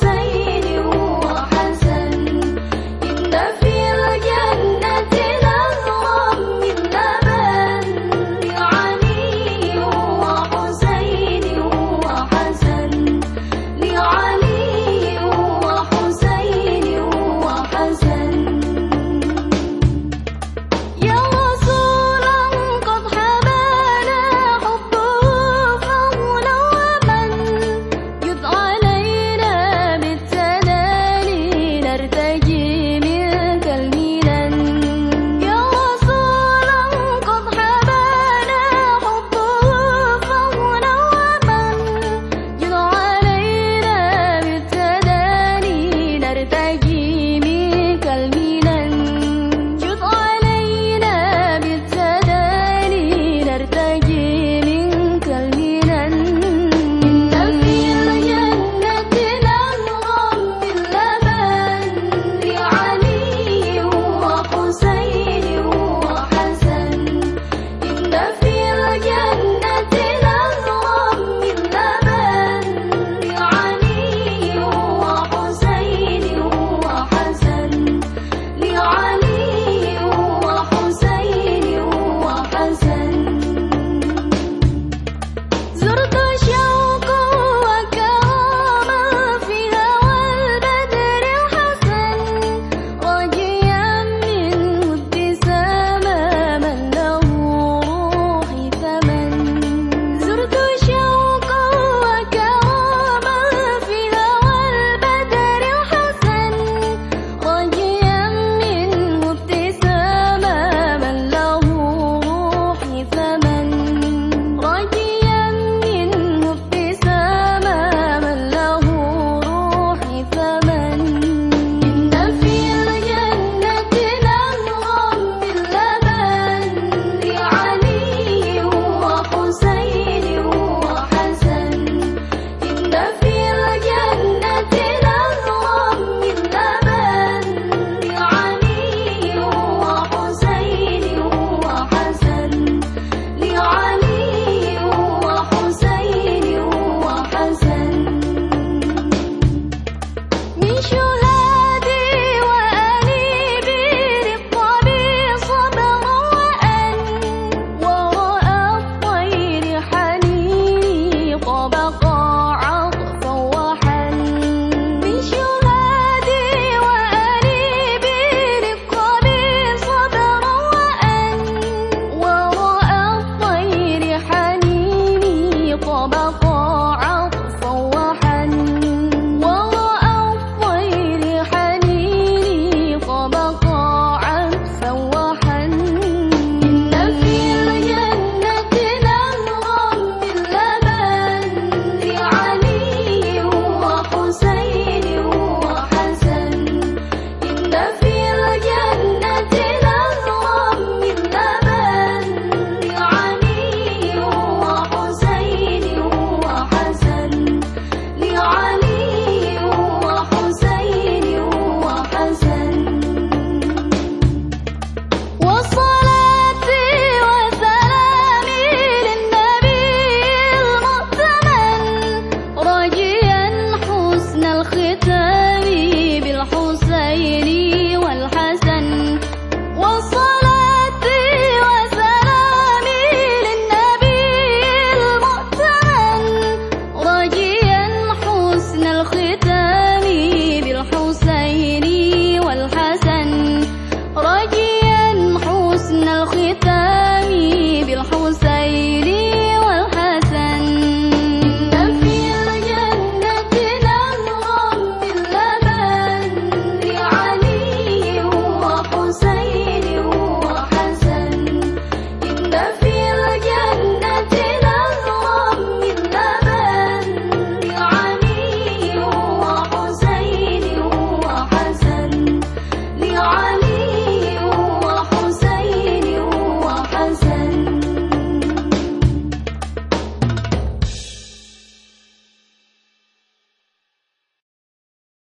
say